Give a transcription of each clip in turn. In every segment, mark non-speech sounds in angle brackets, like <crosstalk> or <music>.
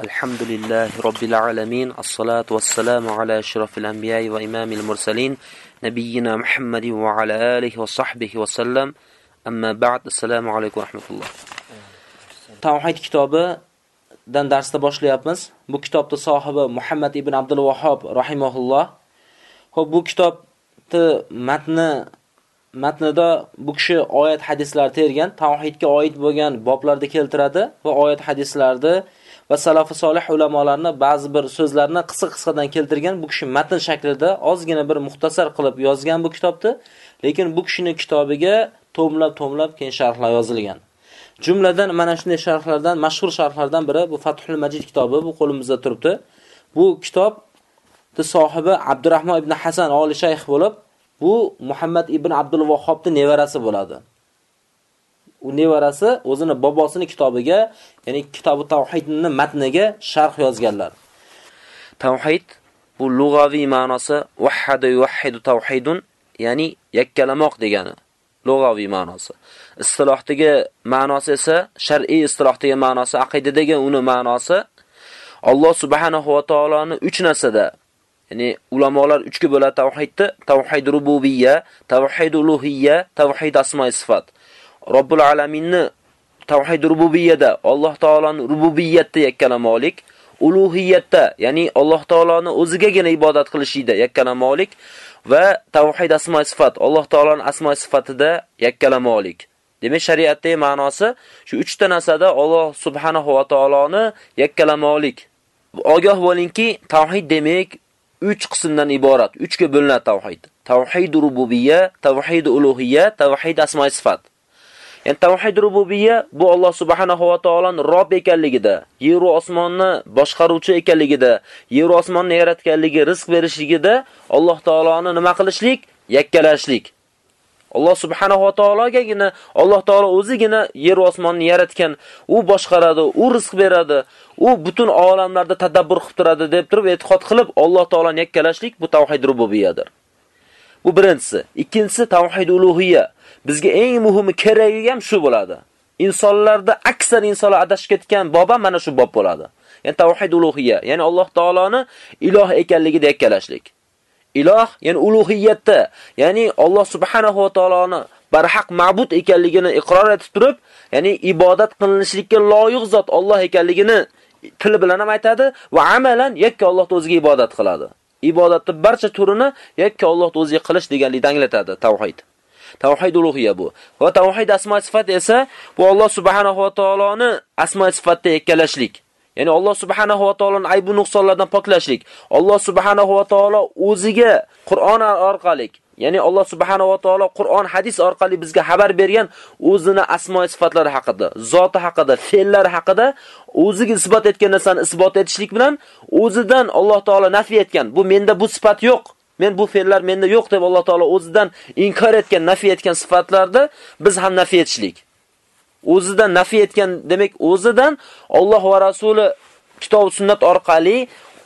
الحمد لله رب العالمين الصلاة والسلام على أشرف الأنبياء وإمام المرسلين نبينا محمد وعلى آله وصحبه وسلم أما بعد السلام عليكم ورحمة الله Tavhid kitobidan darsda boshlayapmiz. Bu kitobning sohibi Muhammad ibn Abdul Vahhab rahimahulloh. Xo'p, bu kitobni matni matnida bu kishi oyat hadislar tergan, tavhidga oid bo'lgan boblarda keltiradi va oyat hadislarda va salafi solih ulamolarni ba'zi bir so'zlarni qisqa-qisqadan keltirgan. Bu kishi matn shaklida ozgina bir muxtasar qilib yozgan bu kitobni, lekin bu kishining kitobiga tomlab-tomlab keyin sharhlar yozilgan. Jumladan mana shunday sharhlardan, mashhur sharhlardan biri bu Fathul Majid kitobi, bu qo'limizda turibdi. Bu kitob sohibi Abdurrahmon ibn Hasan oli shayx bo'lib, bu Muhammad ibn Abdul Vahhobning nevarasi bo'ladi. U nevarasi o'zini bobosining kitobiga, ya'ni kitobi tavhidning matniga sharh yozganlar. Tavhid bu lug'aviy ma'nosi wahhada yuwahhidu tavhidun, ya'ni yakkalamoq degani. Lug'aviy ma'nosi. Istilohdagi ma'nosi esa shar'iy istilohdagi ma'nosi, aqidadagi uni ma'nosi Alloh subhanahu va taoloni 3 narsada Ya'ni ulamolar 3 ga bo'ladi tavhidni: tavhid rububiyya, tavhid uluhiyya, tavhid asmo sifat. Robbul alaminni tavhid rububiyyada Alloh taoloni rububiyyatda yakkalamolik, uluhiyatda, ya'ni Alloh taoloni o'zigagina ibodat qilishida yakkalamolik va tavhid asmo sifat, Alloh taoloni asmo sifatida yakkalamolik. Demak, shariatdagi ma'nosi shu 3 ta narsada Alloh subhanahu va taoloni yakkalamolik. Ogoh bo'lingki, tavhid demak 3 qismdan iborat, 3 ga bo'linadi tavhid. Tavhid rububiyya, tavhid uluhiyya, tavhid asmo sifat. Endi tavhid rububiyya bu Alloh subhanahu va taoloning Rob ekanligida, yer va osmonni boshqaruvchi ekanligida, yer va osmonni yaratganligi, rizq berishligida Alloh taoloni nima qilishlik? Yakkalashlik. Alloh subhanahu va taologagina Alloh taolo o'zigina yer va osmonni yaratgan, u boshqaradi, u rizq beradi, u butun olamlarda tadabbur qilib turadi deb turib e'tiqod qilib Alloh taoloni yakkalashlik bu tavhid rububiyyadir. Bu birinchisi. Ikkinchisi tavhid uluhiyya. bizga eng muhimi keragi ham shu bo'ladi. Insonlarda aksar insonlar adashib ketgan boba mana shu bob bo'ladi. Ya'ni tavhid ulug'iyya, ya'ni Alloh taoloni iloh ekanligida yakkalashlik. Iloh, ya'ni ulug'iyatda, ya'ni Alloh subhanahu va taoloni barhaq ma'bud ekanligini iqror etib turib, ya'ni ibodat qilinishlikka loyiq zot Alloh ekanligini til bilan ham aytadi va amalan yakka Allohga o'ziga ibodat qiladi. Ibodatni barcha turini yakka Alloh o'ziga qilish deganlikni anglatadi tavhid. Tavhid ulug'iyya bu. Va tavhid asma sifat esa bu Alloh subhanahu va taoloni asma sifatda yakkalashlik. Ya'ni Alloh subhanahu va taoloning ayb nuqsonlardan poklashlik. Alloh subhanahu va taolo o'ziga Qur'on orqali Ya'ni Alloh subhanahu va taolo Qur'on, hadis orqali bizga xabar bergan o'zini asmo sifatlari haqida, zoti haqida, fe'llari haqida o'ziga isbot etgan narsani isbot etishlik bilan o'zidan Alloh taolo nafiy etgan. Bu menda bu sifat yo'q. Men bu fe'llar menda yo'q deb Alloh taolo o'zidan inkor etgan, nafiy etgan sifatlarda biz ham nafiy etishlik. O'zidan nafiy etgan demak o'zidan Alloh va Rasuli kitob sunnat orqali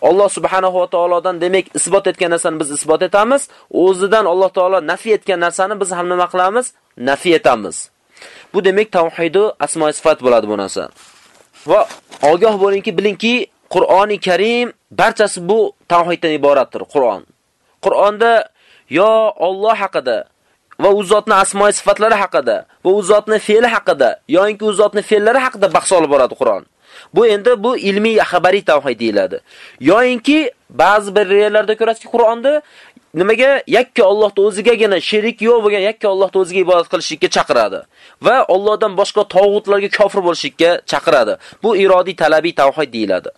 Alloh subhanahu va taolodan demak isbot etgan narsani biz isbot etamiz. O'zidan Alloh taolo nafiy etgan narsani biz ham nima qilamiz? Nafiy etamiz. Bu demak tavhidu asmo sifat bo'ladi bu narsa. Va ogoh bo'lingki, bilingki, Qur'oni Karim barchasi bu tavhiddan iboratdir, Qur'on. Qur'onda yo Alloh haqida va u zotni asmo sifatlari haqida va u zotni fe'li haqida yoinki u zotni fe'llari haqida bahs olib boradi Qur'on. Bu endi bu ilmiy xabariy tavhid deyiladi. Yo'inki ba'zi bir yerlarda ko'rasizki, Qur'onda nimaga yakka Allohning o'zigagina sherik yo'q bo'lgan yakka Allohning o'ziga ibodat qilishlikka chaqiradi va Allohdan boshqa tog'utlarga kofir bo'lishlikka chaqiradi. Bu irodiy talabiy tavhid deyiladi.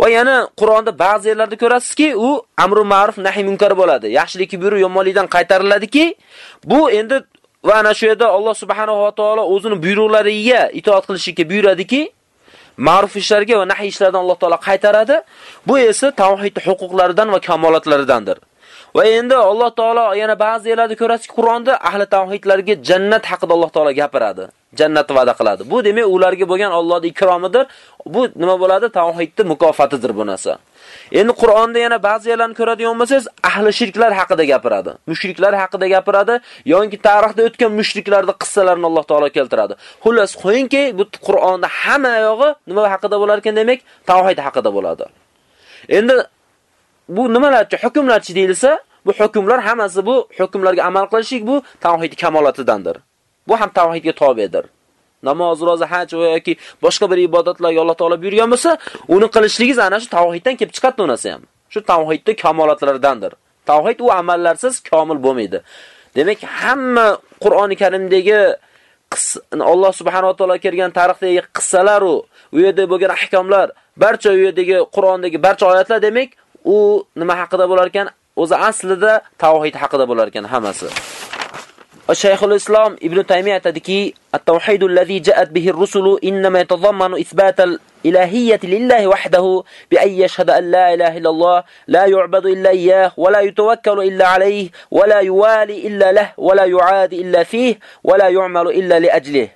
Va yana Qur'onda ba'zi yerlarda ko'rasizki, u amru ma'ruf nahiy munkar bo'ladi. Yaxshilikni buyruq, yomonlikdan qaytariladiki, bu endi va ana shu yerda Alloh subhanahu va taolo o'zining buyruqlariga itoat qilishga buyuradiki, ma'ruf ishlarga va nahiy ishlardan Alloh taolo qaytaradi. Bu esa tavhid huquqlaridan va kamolatlaridandir. Va endi Alloh taolo yana ba'zi yerlarda ko'rasizki, Qur'onda ahli tavhidlarga jannat haqida Alloh taolo gapiradi. Jannat va'da qiladi. Bu demak ularga bo'lgan Allohning ikromidir. Bu nima bo'ladi? Tavhidning mukofotidir bu narsa. Endi Qur'onda yana ba'zi yerlarni ko'radigan bo'lsangiz, ahli shirklar haqida gapiradi. Mushriklar haqida gapiradi, yoki tarixda o'tgan mushriklarning qissalarini Alloh taolo keltiradi. Xullas, qo'yingki, bu Qur'onda hamma yog'i nima haqida bo'lar ekan demak, tavhid haqida bo'ladi. Endi bu nimalarchi hukmlarchi deyilsa, bu hukmlar hammasi bu hukmlarga amal qilishlik bu tavhid kamolatidandir. Bu ham tavhidga tobedir. Namoz, roza, haj yoki boshqa bir ibodatlarga Alloh taolo buyurgan bo'lsa, uni qilishligingiz ana shu tavhiddan kelib chiqadi unasi ham. Shu tavhidning kamolatlaridandir. Tavhid u amallarsiz komil bo'lmaydi. Demak, hamma Qur'oni Karimdagi Alloh subhanahu va taolo kelgan tarixdagi qissalar u, u yerda bo'lgan ahkomlar, barcha u yerdagi Qur'ondagi barcha oyatlar demak, u nima haqida bo'lar ekan? O'zi aslida tavhid haqida bo'lar ekan hammasi. الشيخ الإسلام ابن تيمية تدكي التوحيد الذي جاءت به الرسل إنما يتضمن إثبات الإلهية لله وحده بأن يشهد أن لا إله إلا الله لا يعبد إلا إياه ولا يتوكل إلا عليه ولا يوالي إلا له ولا يعادي إلا فيه ولا يعمل إلا لأجله.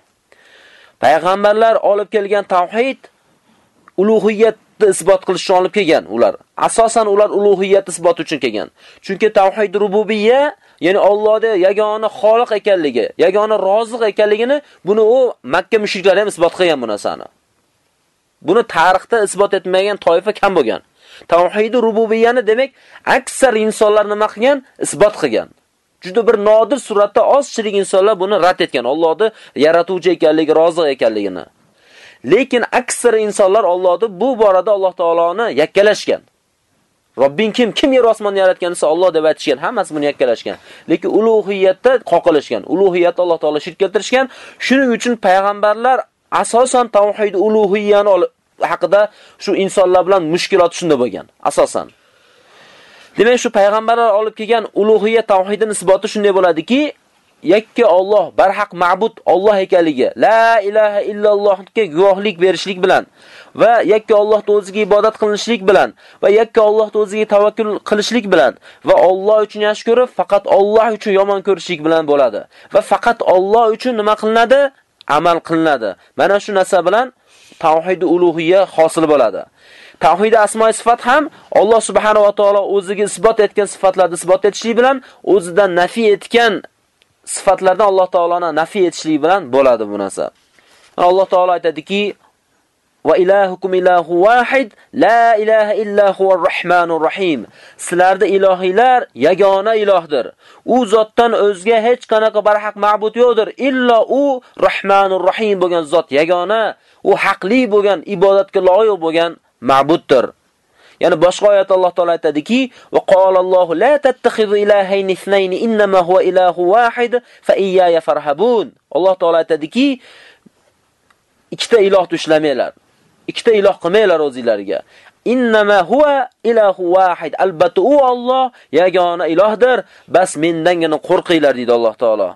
payg'ambarlar olib kelgan tavhid ulug'iyatni isbot qilishni olib kelgan ular. Asosan ular ulug'iyat isbot uchun kelgan. Chunki tavhid rububiyya ya'ni Allohda yagona xoliq ekanligi, yagona roziq ekanligini buni u Makka mushriklari ham isbot qilgan bu narsani. Buni tarixda isbot etmagan toifa kam bo'lgan. Tavhid rububiyyani demak, aksar insonlar nima qilgan? Isbot qilgan. Juda bir nodir suratda ozchilik insonlar buni rad etgan. Allohni yaratuvchi ekanligi, roziq ekanligini. Lekin aksar insonlar Allohni bu borada Alloh taoloni yakkalashgan. Robbing kim? Kim yer osmonni yaratgan desa Alloh deb aytishgan. Hammasi buni yakkalashgan. Lekin ulug'iyatda qoqilishgan. Ulug'iyatda Alloh taolo shirk keltirishgan. Shuning uchun payg'ambarlar asosan tavhid ulug'iyani haqida shu insonlar bilan mushkilot shunda bo'lgan. Asosan. Demak, shu payg'ambarlar olib kelgan ulug'iyat tavhidining isboti shunday bo'ladiki, yakka Alloh, barhaq ma'bud Alloh ekanligi, la ilaha illallohga guvohlik berishlik bilan va yakka Allohga o'ziga ibodat qilinishlik bilan va yakka Allohga o'ziga tavakkul qilishlik bilan va Alloh uchun yaxshi ko'rib, faqat Alloh uchun yomon ko'rishlik bilan bo'ladi. Va faqat Alloh uchun nima qilinadi? Amal qilinadi. Mana shu narsa bilan tavhid ulug'iyya hosil bo'ladi. Tavhid asmo sifat ham Alloh subhanahu va taolo o'ziga isbot etgan sifatlarni isbot etishlik bilan o'zidan nafi etgan sifatlardan Alloh taoloni nafi etishlik bilan bo'ladi bu narsa. Alloh taolo aytadiki: "Va ilahukum ilahu wahid, la ilaha illa huvar rahmanur rahim." Sizlarda ilohiylar yagona ilohdir. U zotdan o'zga hech qanaqa barhaq ma'bud yo'qdir, illo u Rahmanur Rahim bo'lgan zot yagona, u haqli bo'lgan, ibodatga loyiq bo'lgan ma'buddir. Ya'ni boshqa oyat Alloh taolo aytadiki: "Va qolallohu la tattakhizu ilahayn ithnayn innama huwa ilahu wahid fa iyaya farhabun." Alloh taolo aytadiki: ikkita iloh tushlamanglar. Ikkita iloh qilmanglar o'zingizlarga. Innama huwa ilahu wahid. Albatta u Alloh yagona ilohdir. Bas mendangina qo'rqinglar deydi Alloh taolo.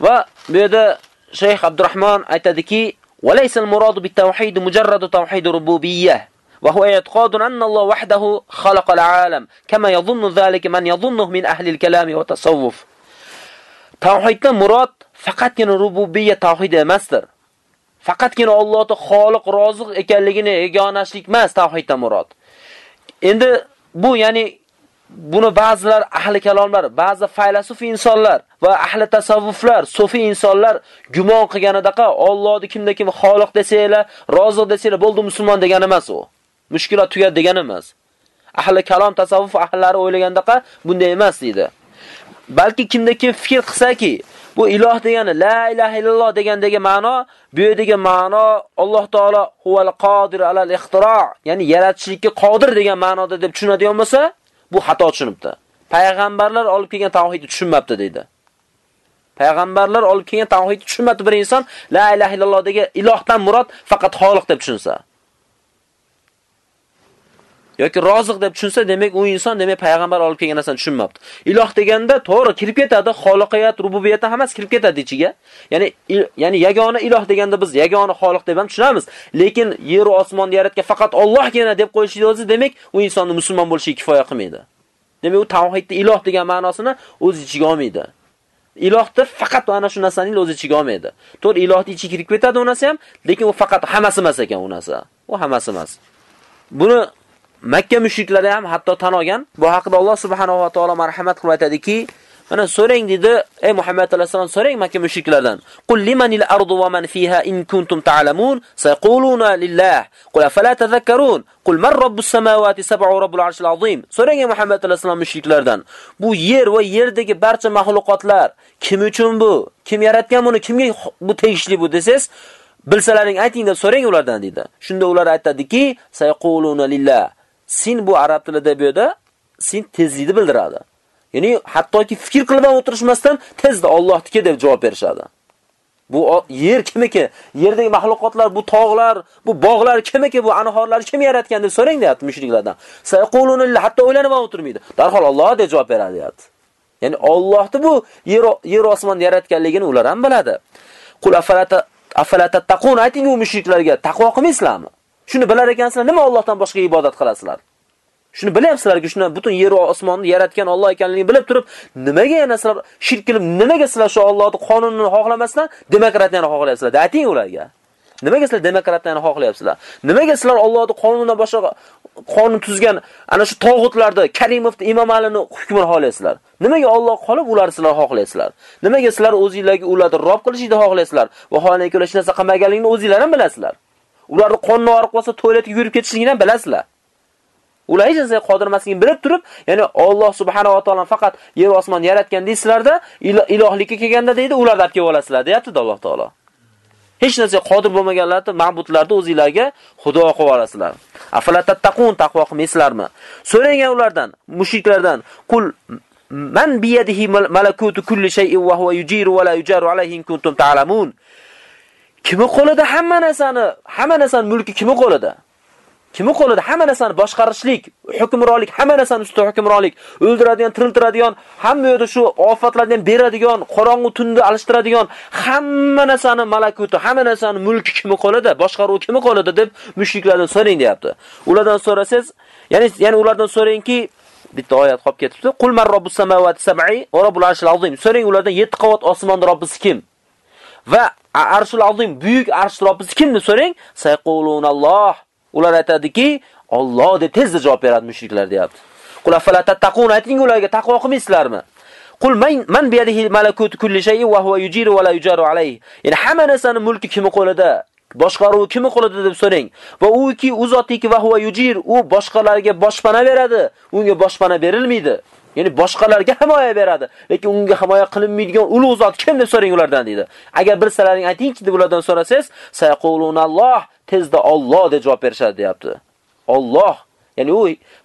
Va bu yerda Shayx Abdurrahmon aytadiki: "Va laysal muradu bit tawhid mujarrad tawhid rububiyyah." وهو اعتقاد أن الله وحده خلق العالم كما يظن ذلك من يظنه من أهل الكلام والتصوف Tavhiddan murod faqatgina rububiyya tavhid emasdir. Faqatgina Allohning xoliq, roziq ekanligini yagonashlik emas tavhiddan murod. Endi bu ya'ni buni ba'zilar ahli kalomlar, ba'zi faylasuf insonlar va ahli tasavvuflar, sufi insonlar gumon qilganidaqa Allohni kimda kim xoliq desanglar, roziq desanglar bo'ldi musulmon degani emas u. mushkulot tugadi degani emas. Ahli kalom tasavvuf ahllari o'ylagandaqa bunday emas deydi. Balki kimda kim fikr qilsaki, bu iloh degani la ilaha illalloh degandagi ma'no, bu yerdagi ma'no Alloh taolo huval qodir alal ixtiro, ya'ni yaratishlikka qodir degan ma'noda deb tushunadigan bo'lsa, bu xato tushunibdi. Payg'ambarlar olib kelgan tavhidni tushunmabdi deydi. Payg'ambarlar olib kelgan tavhidni tushunmadi bir inson la ilaha illalloh degan ilohdan murod faqat xoliq deb tushunsa. Yoki roziq deb tushunsa, demak u inson demak payg'ambar olib kelgan narsani tushunmabdi. Iloh deganda to'g'ri kirib ketadi, xoliqiyat, rububiyat hammasi kirib ketadi ichiga. Ya'ni ya'ni yagona iloh deganda biz yagona xoliq deb ham tushunamiz. Lekin yer va osmonni yaratgan faqat Allohgina deb qo'yishni o'zi demak, u insonni musulmon bo'lishi kifoya qilmaydi. Demak, u tavhidda iloh degan ma'nosini o'z ichiga olmaydi. Ilohdir faqat ana shu narsaning o'z ichiga olmaydi. To'g'ri, ilohni ichiga kirib ketadi u narsa ham, lekin u faqat hammasi emas ekan u narsa. U hammasi emas. Buni Makka mushriklari ham hatto tan olgan. Bu haqida Alloh subhanahu va taolo marhamat qilib aytadiki, Mana so'rang dedi, ey Muhammad alayhisalom so'rang Makka mushriklardan. Qul limanil ardu va man fiha in kuntum ta'lamun? Sayquluna lillah. Qul afala tadhakkarun? Qul man robbus samawati sab'u robbul arshil azim. So'rang ey Muhammad alayhisalom mushriklardan. Bu yer va yerdagi barcha mahluqotlar kim uchun bu? Kim yaratgan buni? Kimga bu tegishli bu desangiz, bilsalaring ayting deb so'rang ulardan dedi. Shunda ular aytadiki, sayquluna lillah. Sin bu arab tilida bu yerda sin tezlikni bildiradi. Ya'ni hattoki fikr qilib ham o'tirishmasdan tezda Allohniki deb javob berishadi. Bu yer kimiki? Yerdagi mahluqotlar, bu tog'lar, bu bog'lar kimiki? Bu anhorlar kim yaratgan deb so'rang deyapti mushriklardan. Sayqulun hatto o'ylanib ham o'tirmaydi. Darhol Alloh deb javob beradi deyapti. Ya'ni Allohni bu yer yer osmonni yaratganligini ular ham biladi. Qul afalata afalata taqun ayting u mushriklarga taqvo qilmaysizlarmi? Shuni bilar ekansizlar, nima Allohdan boshqa ibodat qilasizlar? Shuni bilyapsizlarki, shuni butun yer va osmonni yaratgan Alloh ekanligini bilib turib, nimaga yana sizlar shirk qilib, nimaga sizlar shu Allohning qonunini xohlamasdan demokratiyani xohlayapsizlar? Ayting ularga. Nimaga sizlar demokratiyani xohlayapsizlar? Nimaga sizlar Allohning qonunidan boshqa qonun tuzgan ana shu tog'utlarni, Karimovni, Imom Alini hukmini xohlaysizlar? Nimaga Alloh qolib ular sizlar xohlaysizlar? Nimaga sizlar o'zingizlarga ularni rob qilishni xohlaysizlar? Va xohlagan hech narsa qilmaganligini o'zingizlar ham bilasizlar. Ularni qonni og'riq bo'lsa toiletga yurib ketishligini ham bilasizlar. Ular hech narsaga qodir emasligini bilib turib, ya'ni Alloh subhanahu va taolo faqat yer osmon yaratgan deysizlarda, ilohlikka kelganda deydi, ularni olib kelib olasizlar, deyapti Alloh taolo. Hech narsaga qodir bo'lmaganlarni ma'budlarni o'zingizlarga xudo qilib olasizlar. Afalattattaqun taqvo qilmaysizlarmi? So'rangan ulardan, mushriklardan, qul man biyadihi malakutu kulli shay'in wa huwa yujiru wa la yujaru alayhi in kuntum ta'lamun. Kimi qo'lida hamma narsani, hamma narsani mulki kimi qo'lida? Kimi qo'lida hamma narsani boshqarishlik, hukmronlik, hamma narsani ustida hukmronlik, o'ldiradigan, tiriltiradigan, hamma yerda shu ofatlarni beradigan, qorong'u tunni alishtiradigan, hamma narsani malakuti, hamma narsani mulki kimi qo'lida, boshqaruv kimi qo'lida deb mushriklardan so'rang deyapti. Ulardan so'rasangiz, ya'ni ya'ni ulardan so'rangki, bitta oyat qolib ketibdi. Qul man robbus samawati sab'i va robbul arshil azim. So'rang ulardan 7 qavat osmon robbisi kim? Va arshul azim, buyuk arsh kimni kim deb so'rang, sayqulunalloh Ular aytadiki, Alloh deb tezda javob beradi mushriklar deyapti. Qul afalatattaqun ayting ularga taqvo qilmaysizlarmi? Qul man man biyadihi malakut kulli shay'in wa huwa yujiru wa la yujaru alayhi. Ya'ni hamma narsaning mulki kimi qo'lida? boshqaruvi kimi qo'lida deb so'rang. Va uki u zotiki va huwa yujir, u boshqalarga boshpana beradi, unga boshpana berilmaydi. Ya'ni boshqalarga himoya beradi, lekin unga himoya qilinmaydigan ulug' zot kim deb so'rang ulardan dedi. Agar bir sizlarning aytingchi deb ulardan so'rasangiz, sayqulunalloh tezda Alloh deb javob berishadi deyapti. Alloh Ya'ni u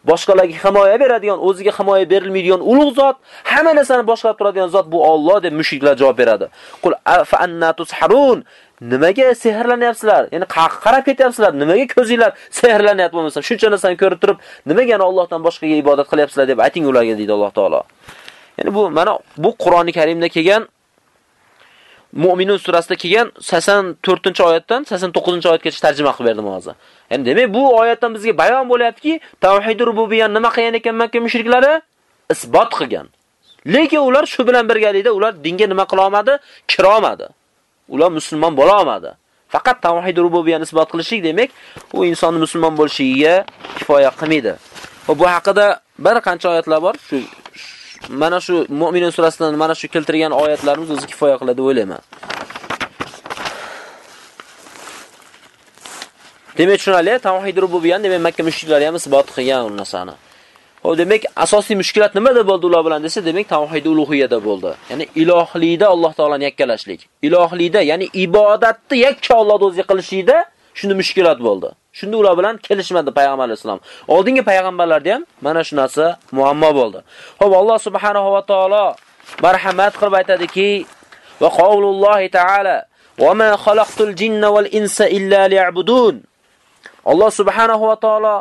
boshqalarga himoya beradigan, o'ziga himoya berilmaydigan ulug' zot, hamma narsani boshqarib turadigan zot bu Alloh deb mushriklar javob beradi. Qul fa anna tusharun Nimaga sehrlanyapsizlar? Ya'ni qarab ketyapsizlar. Nimaga ko'zinglar sehrlanyapti bo'lmasa, shuncha narsani ko'rib turib, nimaga yana Allohdan boshqaga ibodat qilyapsizlar deb ayting ularga deydi Alloh taolo. Ya'ni bu mana bu Qur'oni Karimda kelgan Mu'minun surasida kelgan 84-oyatdan 89-oyatgacha tarjima qilib berdim hozir. Ya'ni demak bu oyatdan bizga bayon bo'lyaptiki, tavhid rububiyat nima qilgan ekan Makka mushriklari? Isbot qilgan. Lekin ular shu bilan birgalikda ular dinga nima qila olmadi? Kira olmadi. Ular musulmon bo'la olmadi. Faqat tavhid rububiyani isbot qilishlik demak, u insonni musulmon bo'lishiga kifoya qilmaydi. Va bu haqida bir qancha oyatlar bor. Shu mana shu Mu'minun surasidan mana shu keltirgan oyatlarimiz o'zi kifoya qiladi deb o'ylayman. Demak, tushunali, tavhid rububiyani demak Makka mushriklari ham isbot qilgan u narsani. O demak, asosiy mushkilat nimada bo'ldi ular bilan desa, demak tavhid ulug'iyada bo'ldi. Ya'ni ilohlikda Alloh taolani yakkalashlik. Ilohlikda, ya'ni ibodatni yakka Alloh o'zi qilishida shunda mushkilat bo'ldi. Shunda ular bilan kelishmadi payg'ambar aleyhissalom. Oldingi payg'ambarlarda ham mana shu narsa muammo bo'ldi. Xo'p, Alloh subhanahu va taolo marhamat qilib aytadiki: "Va qawlullohi ta'ala: "Va ma xalaqtul jinna wal insa illa liya'budun." Alloh subhanahu va taolo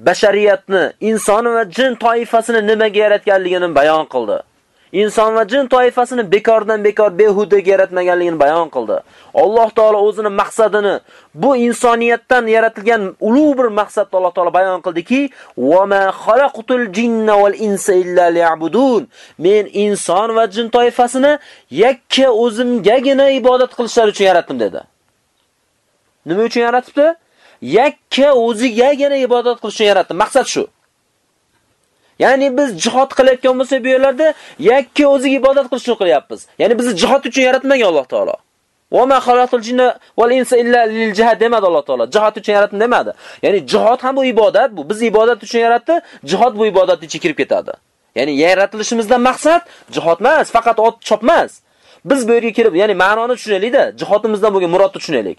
bashariyatni, inson va jin toifasini nimaga yaratganligini bayon qildi. inson va jin toifasini bekordan bekor behuda yaratmaganligini bayon qildi. Alloh taolo o'zining maqsadini bu insoniyatdan yaratilgan ulug' bir maqsadni Alloh taolo bayon qildiki, "Va ma xalaqtul jinna val insa illa liya'budun." Men inson va jin toifasini yakka o'zimgagina ibodat qilishlari uchun yaratdim dedi. Nima uchun yaratibdi? Yakka o'zigagina ibodat qilishni yaratdi. Maqsad shu. Ya'ni biz jihod qilayotgan bo'lsak bu yerlarda yakka o'ziga ibodat qilishni qilyapmiz. Ya'ni bizni jihod uchun yaratmagan Alloh taolo. Va ma xalaqtul jinna val insa illa lil jihad demadi Alloh taolo. Jihod uchun yaratdim demadi. Ya'ni jihod ham bu ibodat, bu biz ibodat uchun yaratdi, jihod bu ibodat ichiga kirib ketadi. Ya'ni yaratilishimizdan maqsad jihod emas, faqat ot chopmas. Biz bu yerga kelib, ya'ni ma'noni tushunaylik-da, jihatimizdan bo'lgan murodni tushunaylik.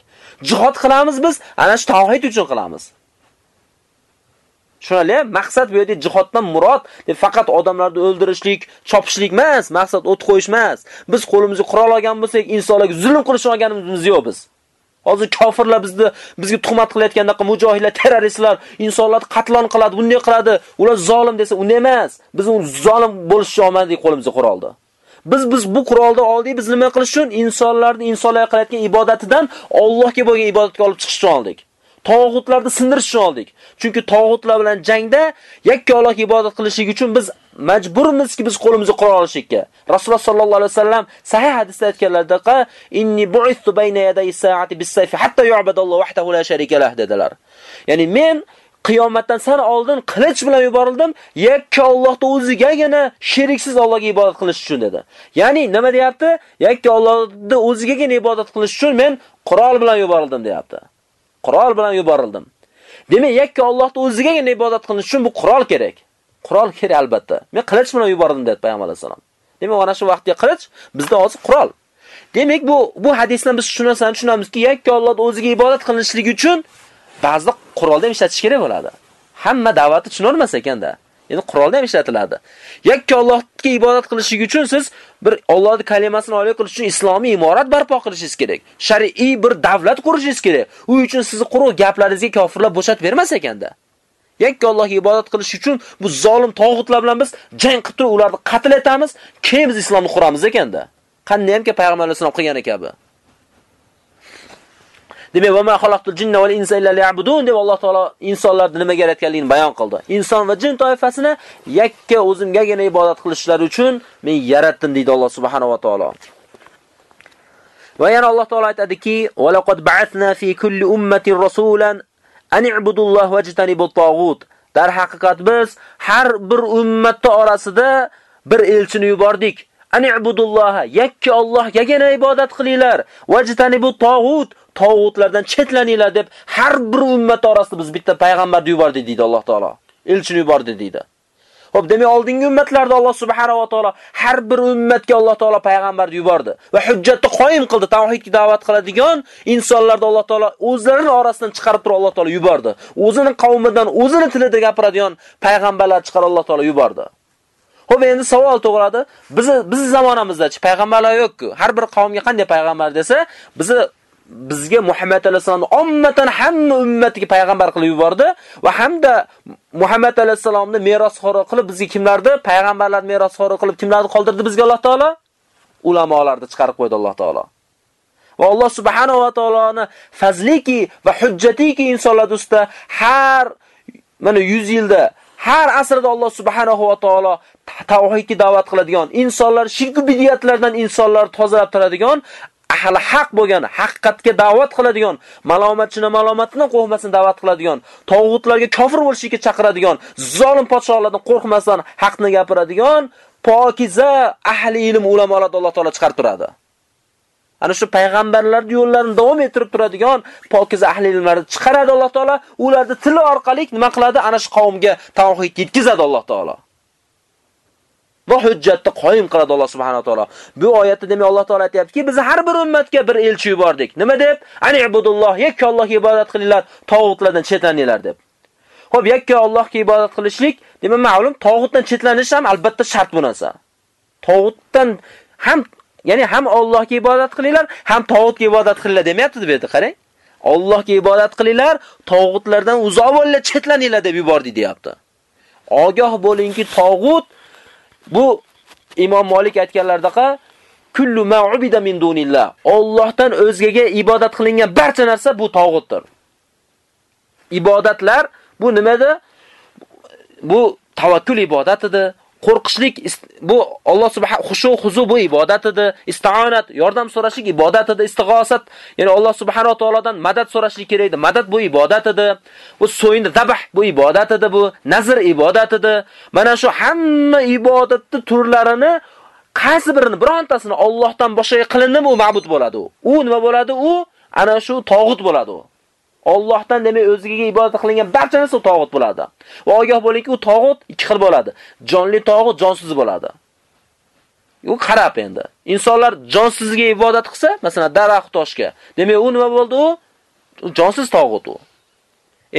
Jihod qilamiz biz, ana shu tavhid uchun qilamiz. Tushunali? Maqsad bu yerda jihatdan murod deb faqat odamlarni o'ldirishlik, chopishlik emas, maqsad o't qo'yish emas. Biz qo'limizga qurol olgan bo'lsak, insonlarga zulm qilish olganimiz yo'q biz. Hozir kofirlar bizni bizga tuhmat qilayotgandaqa mujohidlar, terroristlar insonlarni qatlon qiladi, bunday qiladi, ular zolim desa, unday emas. Biz u zolim bo'lishga olmadik qo'limizga quroldi. Biz biz bu qurolni oldik, biz nima qilish uchun? Insonlarni insonlarga qilayotgan ibodatidan Allohga bo'lgan ibodatga olib chiqish uchun oldik. tog'utlarni sindirish uchun oldik. Chunki tog'utlar bilan jangda yakka Allohga ibodat qilishlik uchun biz majburmizki biz qo'limizni qurol olishga. Rasululloh sallallohu alayhi vasallam sahih hadisda aytganlardaqa inni bu'ithu bayna yaday sa'ati bis-sayfi hatta yu'badallohu wahdahu la sharika lah dedilar. Ya'ni men qiyomatdan sal oldin qilich bilan yuborildim, yakka Allohda o'zigagina sheriksiz Allohga ibodat qilish uchun dedi. Ya'ni nima deyapti? Yakka Allohda o'zigagina ibodat qilish uchun men qurol bilan yuborildim deyapti. Qurol bilan yuborildim. Demak, yakka Allohda o'zigagina ibodat qilish uchun bu qurol kerak. Qurol kerak albatta. Men qilich bilan yubordim dedi payg'ambar sollallohu Demak, mana shu vaqtda qilich bizda hozir qurol. Demak, bu bu hadisdan biz shu narsani tushunamizki, yakka Allohning o'ziga ibodat qilishligi uchun ba'zi qurolda ishlatish kerak bo'ladi. Hamma da'vatni tushunolmas ekanda. Endi qurolda ham ishlatiladi. Yakka Allohga ibodat qilishlik uchun siz bir Allohning kalimasini oliy qilish uchun islomiy imorat barpo qilishingiz kerak. Shar'iy bir davlat qurishingiz kerak. U uchun sizni quruq gaplaringizga kofirlar bo'shatib bermas ekanda. Yakka Allohga ibodat qilish uchun bu zolim tog'utlar bilan biz jang qilib turib ularni qatl etamiz, keyin biz islomni quramiz ekanda. Qanday hamki payg'ambar sollallohu alayhi vasallam qilgan kabi. Demak, va ma xalaqtul jinna val insa illa liya'budun deb Alloh taolo insonlarni nimaga yaratganligini bayon qildi. Inson va jin toifasini yakka o'zimgagina ibodat qilishlari uchun men yaratdim deydi Alloh subhanahu va taolo. Va yana Alloh taolo aytadiki: "Va laqad ba'athna fi kulli ummatin rasulan an i'budulloha wajtanibut tagut." Dar haqiqat biz har bir ummatning orasida bir elchini yubordik. An i'budulloha yakka Allohgagina ibodat qilinglar. Wajtanibut tagut tog'utlardan chetlaninglar deb har bir ummat orasida biz bitta payg'ambar yubordi deydi Alloh taolo. Elchini yubordi deydi. Xo'p, demak oldingi ummatlarda Alloh subhanahu va taolo har bir ummatga Alloh taolo payg'ambar yubordi va hujjatni qoyim qildi. Tavhidga da'vat qiladigan insonlarni Alloh taolo o'zlarining orasidan chiqarib turib Alloh taolo yubordi. O'zining qavmidan, o'zini tilida gapiradigan payg'ambarlar chiqarib Alloh taolo yubordi. Xo'p, endi savol tug'iladi. Biz biz zamonamizda-chi payg'ambarlar yo'q-ku. Har bir qavmga qanday payg'ambar desa, bizni bizga Muhammad alayhisalomni ummatan hamma ummatiga payg'ambar qilib yubordi va hamda Muhammad alayhisalomni merosxo'ri qilib bizga kimlarni payg'ambarlar merosxo'ri qilib kimlarni qoldirdi bizga Alloh taolo? Ulamolarni chiqarib qo'ydi Alloh taolo. Va Alloh subhanahu va taoloni fazliki va hujjatiki insonlar ustida har mana 100 yilda har asrda Alloh subhanahu va taolo tavhidga da'vat qiladigan, insonlar shirk bidiyatlardan insonlar tozalab turadigan ahli haq bo'lgan, haqiqatga da'vat qiladigan, malomatchini malomatini qo'rqmasdan da'vat qiladigan, tog'utlarga kofir bo'lishga chaqiradigan, zolim podshohlardan qo'rqmasdan haqni gapiradigan, pokiza ahli ilm ulamolarni Alloh taolo chiqarib turadi. Ana shu payg'ambarlar yo'llarini davom ettirib turadigan pokiza ahli ilmlarni chiqaradi Alloh taolo, ularni tili orqali nima qiladi? Ana shu qavmga tavhid yetkazadi Alloh taolo. Va hujjatni qoyim qiladi Alloh subhanahu va taolo. Bu oyatda demak Alloh taolo aytayaptiki, biz har bir ummatga bir elchi yubordik. Nima deb? Ani ibudulloh, yakka Allohga ibodat qilinglar, tog'utlardan chetlaninglar deb. Xo'p, yakka Allohga ibodat qilishlik, demak ma'lum, tog'utdan chetlanish ham albatta shart bu narsa. Tog'utdan ham ya'ni ham Allohga ibodat qilinglar, ham tog'utga ibodat qilinglar demayapti deb edi, qarang. Allohga ibodat qilinglar, tog'utlardan uzoq bo'linglar, chetlaninglar deb yubordi, deyapti. Ogoh bo'lingki, tog'ut bu Imom Malik aytganlardaqa kullu ma ubida min dunillah. Allohdan o'zgaga ibodat qilingan barcha narsa bu tog'utdir. Ibodatlar bu nimada? Bu tavakkul ibodatidir. Qo'rqishlik bu Alloh subhanahu xushu huzu bu ibodat edi, isti'onat, yordam so'rashlik ibodat edi, istig'osat, ya'ni Alloh subhanahu taolodan madad so'rashlik kerak edi. Madad bu ibodat edi. Bu so'yinda zabh bu ibodat edi, bu nazr ibodat edi. Mana shu hamma ibodatni turlarini qaysi birini birontasini Allohdan boshqa qilinib u ma'bud bo'ladi u. U nima bo'ladi? U ana shu tog'ut bo'ladi u. Allohdan demak o'ziga ibodat qilingan barcha narsa tog'ut bo'ladi. Va ogoh bo'lingki, u tog'ut ikki xil bo'ladi. Jonli tog'ut, jonsiz bo'ladi. U qarab endi. Insonlar jonsizga ibodat qilsa, masalan, daraxt toshga, demak u nima bo'ldi u? Jonsiz tog'ut u.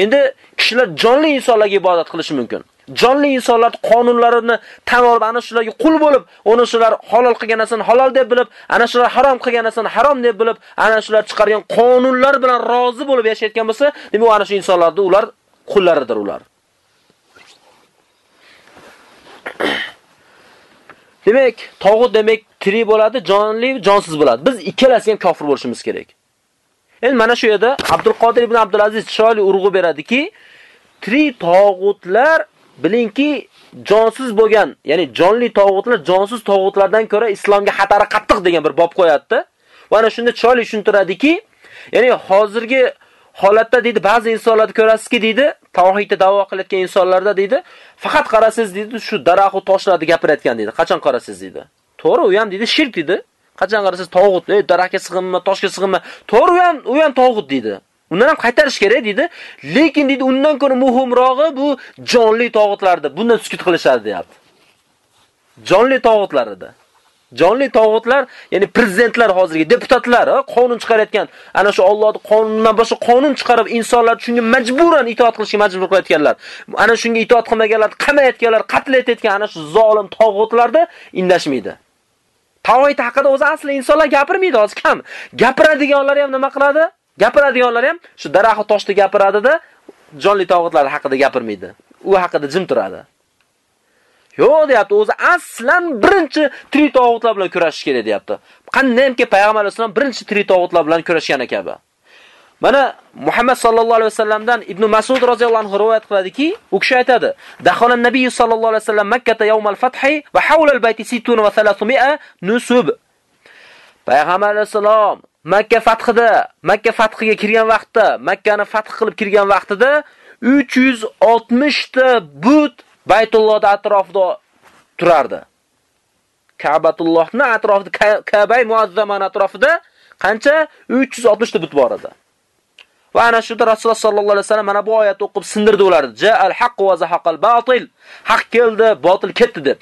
Endi kishilar jonli insonlarga ibodat qilishi mumkin. Jonli insonlar qonunlarini tan olib, ana shularga qul bo'lib, uni shular halol qilgan narsani halol deb bilib, ana shular harom qilgan narsani harom deb bilib, ana shular chiqargan qonunlar bilan rozi bo'lib yashayotgan bo'lsa, demak ana shu insonlarni ular qullaridir ular. <coughs> Demak, tog'ut demak tirik bo'ladi, jonli, jonsiz bo'ladi. Biz ikkalasi ham kofir bo'lishimiz kerak. Endi mana shu yerda Abdul Qodir ibn Abdulaziz chiroyli urg'u beradiki, tirik tog'utlar bilingki, jonsiz bo'lgan, ya'ni jonli tog'utlar jonsiz tog'utlardan ko'ra islomga xatari qattiq degan bir bob qo'yadi. Va ana shunda chiroyli tushuntiradiki, ya'ni hozirgi holatda deydi, ba'zi insonlarni ko'rasizki deydi, tavhidni da'vo qilayotgan insonlarda deydi, faqat qarasiz deydi, shu daraxt va toshlarni gapirayotgan deydi. Qachon qarasiz deydi. To'g'ri, u ham deydi, shirk deydi. Qachon qarasiz tog'ut, ey daraxtga sig'inma, toshga sig'inma. To'g'ri, u ham u ham tog'ut deydi. Undan ham qaytarish kerak deydi. Lekin deydi, undan ko'ra muhimrog'i bu jonli tog'otlarda Bundan sukut qilishadi deyapti. Jonli tog'otlarida. Jonli tog'otlar, ya'ni prezidentlar hozirgi deputatlar, qonun chiqarayotgan, ana shu Allohning qonunidan boshqa qonun chiqarib insonlar shunga majburan itoat qilishga majbur qilayotganlar. Ana shunga itoat qilmaganlar qamayotganlar, qatl etayotgan ana shu zolim tog'otlarda indashmaydi. Tavhid haqida o'zi asli insonlar gapirmaydi, hozir kam. Gapiradiganlar ham nima qiladi? Gapiradiganlar ham shu daraxt toshda gapiradi-da, jonli tog'itlar haqida gapirmaydi. U haqida jim turadi. Yo'q deyapti, o'zi aslan birinchi tirik tog'itlar bilan kurashish kerak deyapti. Qandaymki payg'ambar sollallohu birinchi tirik tog'itlar bilan kurashgan kabi. Mana Muhammad sallallohu alayhi vasallamdan Ibn Mas'ud roziyallohu anhu rivoyat qiladiki, u kishi aytadi: "Dakhala an-nabiy sallallohu alayhi vasallam Makka yawmal fath va hawla al-bayti 60 va 300 nusub." Payg'ambar alayhisalom Makka fathida, Makka fathiga kirgan vaqtda, Makkani fath qilib kirgan vaqtida 360 ta but Baytullohda atrofida turardi. Ka'batullohning atrofida, Ka'bay muazzamani atrofida qancha 360 ta but bor edi. Va ana shunda Rasululloh sallallohu alayhi vasallam mana bu oyatni o'qib sindirdi ularni. Ja'al haqq va zahaqal batil. Haq keldi, botil ketdi deb.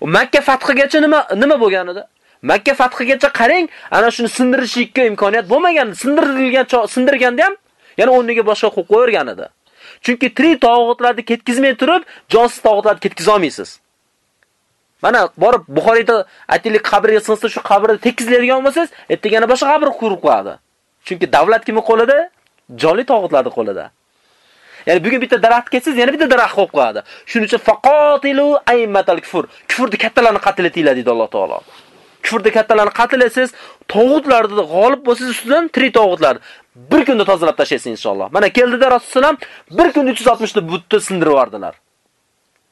Makka fathigacha nima nima bo'lgan edi? Makka fathigacha qarang, ana shuni sindirishlikka imkoniyat bo'lmagan, sindirilgan sindirganda ham yana o'rniga boshqa qo'yib qo'yilgan edi. Chunki tri tog'otlarni ketkizmay turib, jonsiz tog'otlarni ketkiza olmaysiz. Mana borib Buxoriyda aytaylik qabrga sig'sa, shu qabrni tekizlaydigan bo'lsangiz, ertaga boshqa qabr qurib qo'yadi. Chunki davlat kimning qo'lida? Jonli tog'otlarning qo'lida. Ya'ni bugun bitta daraxt ketsiz, yana bitta daraxt qo'yib qo'yadi. Shuning uchun faqotilu aymatal kufur. Kufrni kattalarni qatl etinglar dedi Alloh taolo. Kufrda kattalarni qatl etsiz, tog'utlarni g'olib bo'lsangiz ustidan tirik tog'utlar bir kunda tozalab tashlaysiz inshaalloh. Mana keldida Rasululloh bir kunda 360 ta butni sindirib yubordilar.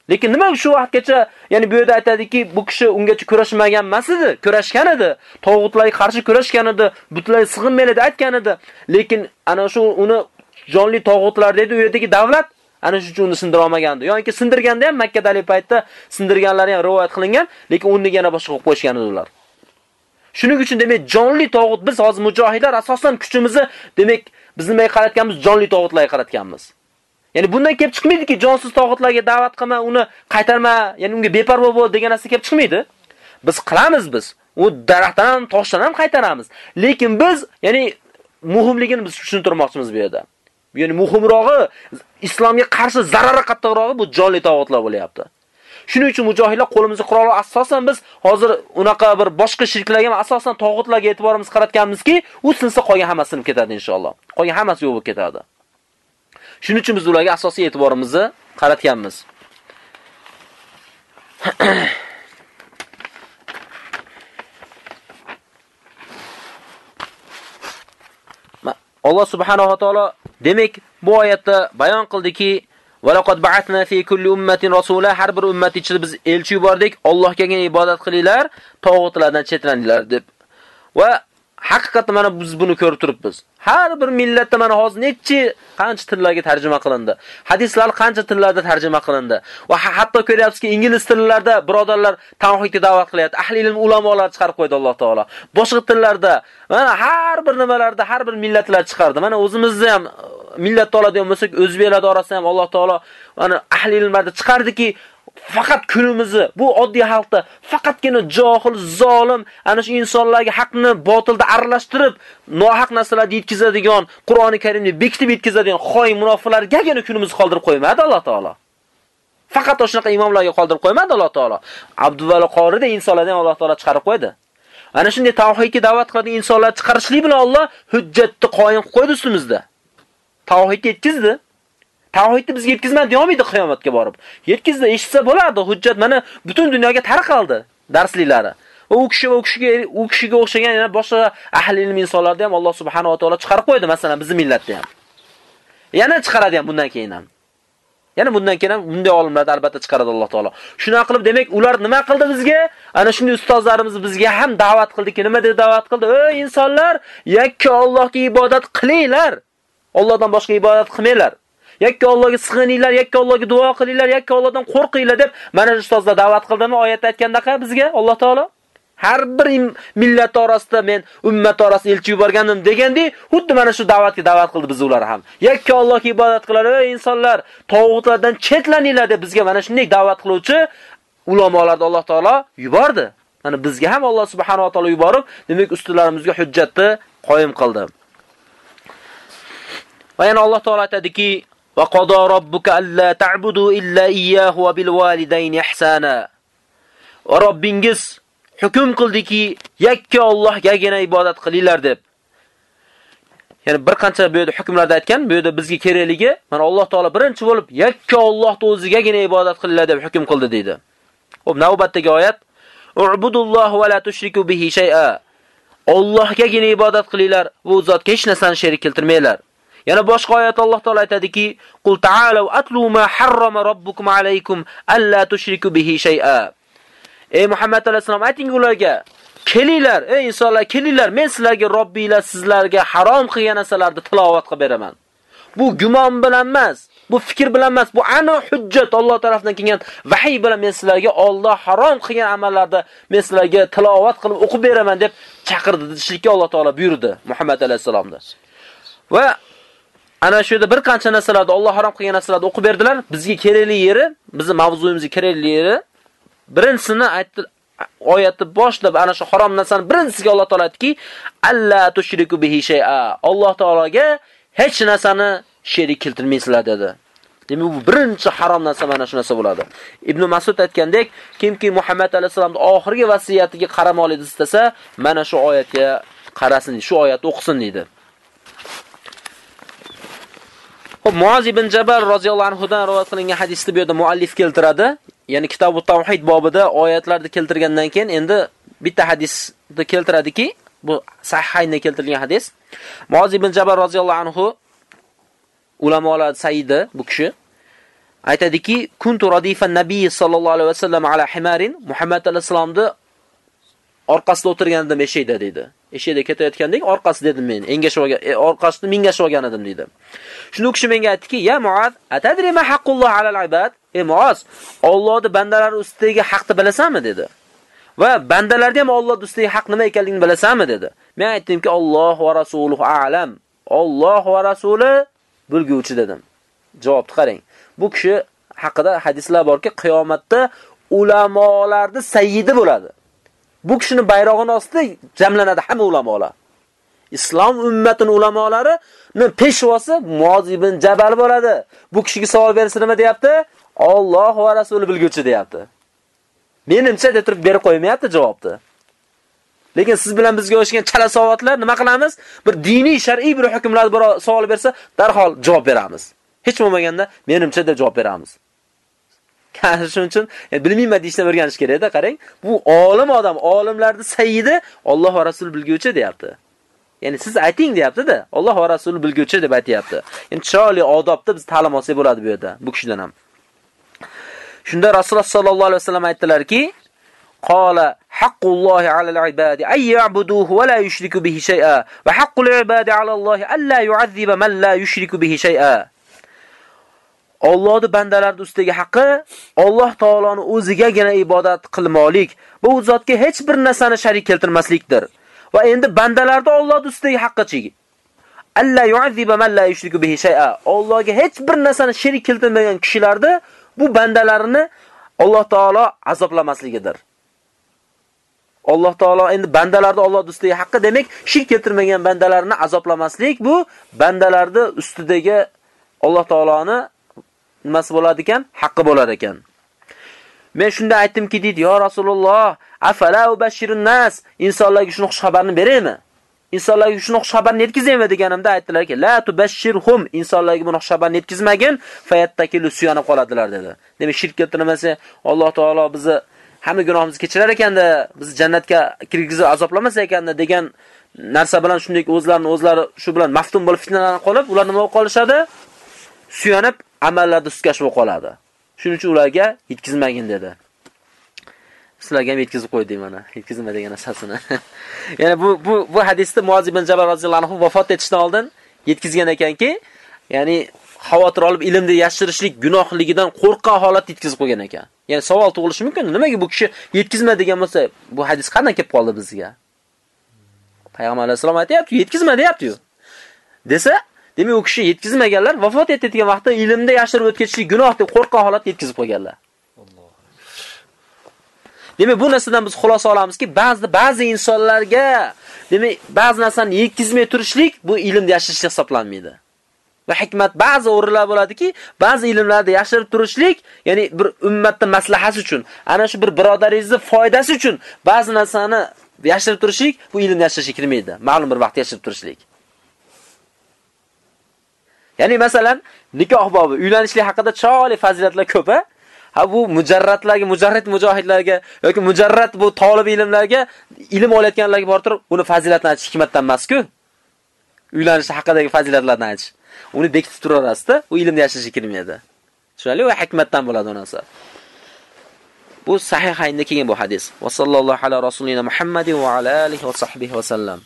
Lekin nima shu vaqtgacha, ya'ni bu yerda aytadiki, bu kishi ungacha kurashmagan emas edi, kurashgan edi. Tog'utlarga qarshi kurashgan edi, butlar sig'inmaydi aytgan edi. Lekin ana shu uni jonli tog'utlar dedi u yerdagi davlat ana shu uchun sindira olmagandi. Yoki sindirganda ham Makka Makkadagi paytda sindirganlari ham rivoyat qilingan, lekin uni yana boshqa qo'yib qo'yishgan edilar. Shuning uchun demak jonli tog'ut biz hozir mujohidlar asosan kuchimizni demak biz nimaga qaratganmiz? Jonli tog'utlarga qaratganmiz. Ya'ni bundan kelib chiqmaydiki, jonsiz tog'utlarga da'vat qilma, uni qaytarma, ya'ni unga beparvo bo'l degan narsa kelib chiqmaydi. Biz qilamiz biz. U daraxtdan ham, toshdan ham qaytaramiz. Lekin biz, ya'ni muhimligini biz tushuntirmoqchimiz bu yerda. Ya'ni muhimrog'i islomga qarshi zarari qattiqrog'i bu jonli tog'utlar bo'lyapti. Shuning uchun mujohidlar qo'limizda qurol asosan biz hozir unaqa bir boshqa shirklarga emas, asosan tog'utlarga e'tiborimiz qaratganmizki, u sinsa qolgan hammasi sinib ketadi inshaalloh. Qolgan hammasi yo'q bo'lib ketadi. Shuning uchun biz ularga asosiy e'tiborimizni qaratganmiz. <coughs> Alloh subhanahu va taolo demak bu oyatda bayon qildiki Va laqad ba'athna fi kulli ummatin rasula har bir ummat ichida biz elchi yubordik. Allohgagina ibodat qilinglar, tog'otlardan chetlaninglar deb. Va haqiqatda mana biz buni ko'rib turibmiz. Har bir millatda mana hozir nechi qancha tillarga tarjima qilindi. Hadislar qancha tillarda tarjima qilindi. Va hatto ko'ryapsizki, ingliz tillarida birodarlar tavhidga da'vat qilyapti. Ahli ilm ulamolar chiqarib qo'ydi Alloh taolo. Boshqa tillarda mana har bir nimalarda har bir millatlar chiqardi. Mana o'zimizda ham millatda oladigan bo'lsak, o'zbeklar orasida ham Alloh taolo mana ahli ilmlarda chiqardiki, faqat kunimizni bu oddiy xalqda faqatgina johil, zolim, ana shu insonlarga haqni botilda aralashtirib, nohaq narsalarni yetkazadigan, Qur'oni Karimni bekitib yetkazadigan xoy munofiqlargagina kunimizni qoldirib qo'ymadi Alloh taolo. Faqat o'shunaqa imomlarga qoldirib qo'ymadi Alloh taolo. Abduvali Qorida insonlardan Alloh taolo chiqarib qo'ydi. Ana shunday tavhidga da'vat qiladigan insonlar chiqarishlik bilan Alloh hujjatni qoyim qo'ydi ustimizda. Tavhidga yetkazdi. Tavhidni bizga yetkazmadi demaydi qiyomatga borib. Yetkazdi, eshitsa bo'ladi, hujjat mana butun dunyoga tarqaldi darsliklari. Va u kishi va u kishiga u kishiga o'xshagan yana boshqa ahli ilm insonlarni ham Alloh subhanahu va taolo chiqarib qo'ydi, masalan, bizning millatda ham. Yana chiqaradi ham bundan keyin ham. Yana bundan keyin ham bunday olimlarni albatta chiqaradi Alloh taolo. Shuna qilib, demak, ular nima qildi bizga? Ana shunday ustozlarimiz bizga ham da'vat qildiki, nima deb da'vat qildi? Ey insonlar, yakka Allohga ibodat qilinglar. Allohdan boshqa ibodat qilmanglar. yakka Allohga sig'ininglar, yakka Allohga duo qilinglar, yakka Allohdan qo'rqinglar deb mana shu ustozlar da'vat qildimi oyatda aytgandaqa bizga Alloh taolo? Har bir millat orasida men ummat orasida elchi yuborgandim degandi, xuddi mana shu da'vatga da'vat qildi biz ular ham. Yakka Allohga ibodat qilar, ey insonlar, tog'utlardan chetlaninglar deb bizga mana shunday da'vat qiluvchi ulamolarni Alloh taolo yubordi. Mana bizga ham Alloh subhanahu va taolo yuborib, demak ustilarimizga hujjatni qoyim qildi. Va yana Alloh taolo aytadiki: "Va qado robbuka alla ta'budu illa iyyahu va bil validayni ihsana." Va Robbingiz hukm qildiki, yakka Allohgagina ibodat qilinglar deb. Ya'ni bir qancha bu yerda hukmlarda aytgan, bu yerda bizga kerakligi, mana Alloh taolo birinchi bo'lib yakka Allohni o'zigagina ibodat qilinglar deb hukm qildi deydi. Xo'p, navbatdagi oyat: "U'budulloh va la tushriku bihi shay'a." Allohgagina ibodat qilinglar, u zotga hech narsani sherik keltirmanglar. Yana boshqa oyat Alloh taolo aytadiki: "Qul ta'alu atlu ma harrama robbukum alaykum alla tushriku bihi shay'a." Ey Muhammad alayhisalom ayting ularga, kelinglar, ey insonlar, kelinglar, men sizlarga Robbinglar sizlarga harom qilgan narsalarni tilovat qilib beraman. Bu gumon bilan emas, bu fikr bilan emas, bu aniq hujjat Alloh tomonidan kelgan vahiy bilan men sizlarga Alloh harom qilgan amallarni men sizlarga tilovat qilib o'qib beraman deb chaqirdi deshlikka Alloh taolo buyurdi Muhammad alayhisalomda. Va ana shu yerda bir qancha narsalarni Alloh harom qilgan narsalarni o'qib berdilar. Bizga kerakli yeri, bizning mavzuyimizga kerakli yeri birinchisini aytdi oyatni boshlab ana shu harom narsani birinchisiga Alloh taolo aytdiki, alla tushriku bihi shay'a. Alloh taologa hech narsani sherik keltirmaysizlar dedi. Demak, bu birinchi harom narsa mana shu narsa bo'ladi. Ibn Mas'ud aytgandek, kimki Muhammad alayhisolamning oxirgi vasiyatiga qaramoqlik istasa, mana shu oyatga qarasin, shu oyatni o'qisin dedi. Xo'p, ibn Jabal roziyallohu anhu dan rivoyat qilingan hadisni bu yerda muallif keltiradi. Ya'ni Kitobut Tawhid bobida oyatlarni keltirgandan keyin endi bitta hadisni keltiradiki, bu Sahihayda keltirilgan hadis. Muaz ibn Jabal roziyallohu anhu ulamolar sayyidi bu kishi aytadiki, kuntu radifan nabiy sallallohu alayhi vasallam ala himarin Muhammad alayhisolamni orqasida o'tirgandim eshikda dedi. Eshikda ketayotgandek orqasi dedim men. Engashib olgan, e, orqasini mingashib olgan edim dedi. Shunda u kishi menga aytdiki, "Ya Muaz, atadri ma haqqulloh alal ibad?" Ey Muaz, Allohning bandalari ustidagi haqni bilasanmi dedi. Va bandalarda ham Alloh ustidagi haq nima ekanligini bilasanmi dedi. Men aytdimki, Alloh va rasuluhu a'lam. Alloh va rasuli bilguvchi dedim. Javobni qarang. Bu kishi haqida hadislar borki, qiyomatda ulamolarning sayyidi bo'ladi. Bu kishini bayrog'ini ostida jamlanadi hamma ulamolar. Islom ummatining ulamolarini peshvosi Muoz ibn Jabal bo'ladi. Bu kishiga savol bersa nima deyapti? Alloh va rasuli bilguchi deyapti. Menimcha deb turib berib qo'ymayapti javobni. Lekin siz bilan bizga o'xshagan chala savodlar nima qilamiz? Bir diniy, shar'iy bir hukmlar bir savol bersa, darhol javob beramiz. Hech bo'lmaganda menimcha deb javob beramiz. Shuning uchun yani, bilmayman deyishni o'rganish kerak-da, qarang. Bu olim odam, olimlarning sayyidi Alloh va Rasul bilguvchi deyapti. Ya'ni siz ayting deyapti-da. Alloh va rasuli bilguvchi deb aytayapti. Ya'ni chiroyli odobda biz ta'lim olsak bo'ladi bu yerda, bu kishidan ham. Shunda Rasululloh sallallohu alayhi vasallam aytdilarki, قال حق الله على العباد أن يعبدوه ولا يشركوا به شيئا وحق العباد على الله ألا يعذب من لا يشرك به شيئا Allohning bandalarning ustiga haqqi Alloh taoloni o'zigagina ibodat qilmoqlik. Bu zotga hech bir narsani sharik keltirmaslikdir. Va endi bandalarda Allohning ustiga haqqi Alla yu'azziba man la yushriku bihi shay'a. Allohga hech bir narsani sharik keltirmagan kishilarda bu bandalarini Alloh taolo azoblamasligidir. Alloh taolo endi bandalarda Alloh ustiga haqqi demak, shirk keltirmagan bandalarni azoblamaslik bu bandalarni ustidagi Alloh taoloni nimasi bo'ladi ekan? Haqqi bo'ladi ekan. Men shunda aytdimki, deydi, "Ya Rasululloh, afala ubashirun nas, insonlarga shuni xush xabarni beraymi?" Insonlarga shuni xush xabarni yetkazaymi deganimda aytdilarki, "La tubashshirhum, insonlarga buni xush xabarni yetkazmagin, fayattakilu suyanib qoladilar" dedi. Demak, shirk keltirmasa, Alloh taolo bizni hamma gunohimizni kechirar ekanda, bizni jannatga kirgizib azoblamasa ekanda degan narsa bilan shunday o'zlarini o'zlari shu bilan maftun bo'lib fitnalanib qolib, ular nima bo'lib qolishadi? Suyanib amallarda suskash bo'lib qoladi. Shuning uchun ularga yetkazmagin dedi. Sizlarga ham yetkazib qo'ydik mana, yetkazma degan narsasini. <laughs> Ya'ni bu bu bu hadisda Muoz ibn Jabal roziyallohu anhu vafot etishdan oldin yetkazgan ekanki, ya'ni xavotir olib ilmni yashirishlik gunohligidan qo'rqqan holat yetkazib qo'ygan ekan. Ya'ni savol tug'ilishi mumkin. Nimaga bu kishi yetkazma degan bo'lsa, bu hadis qanday kelib qoldi bizga? Payg'ambar alayhisalom aytayapti, yetkazma deyapti-yu. Desa, demak u kishi yetkazmaganlar vafot etadigan vaqtda ilmda yashirib o'tkazishlik gunoh deb qo'rqqan holat yetkazib qo'yganlar. Demak, bu narsadan biz xulosa olamizki, ba'zi ba'zi insonlarga, demak, ba'zi narsani yetkazmay turishlik bu ilmda yashirishlik hisoblanmaydi. va hikmat ba'zi o'rinlar bo'ladiki, ba'zi ilmlarda yashirib turishlik, ya'ni bir ummatda maslahati uchun, ana shu bir birodaringizni foydasi uchun ba'zi narsani yashirib turishlik bu ilm yashirishga kirmaydi. Ma'lum bir vaqt yashirib turishlik. Ya'ni masalan, nikoh bobi, uylanishlik haqida chiroyli fazilatlar ko'p a? Ha bu mujarratlarga, mujarrat mujohidlarga yoki mujarrat bu talab ilmlarga ilm olayotganlarga borib turib, uni fazilatni aytish hikmatdan emas-ku. Uylanish haqidagi fazilatlarni aytish. uni bekitib turaverasizda, u ilmni yashirishga kirmaydi. Tushunali va hikmatdan bo'ladi narsa. Bu sahihaynda kelgan bu hadis. Va sallallohu ala rasulina Muhammadin va ala alihi va sahbihi va sallam.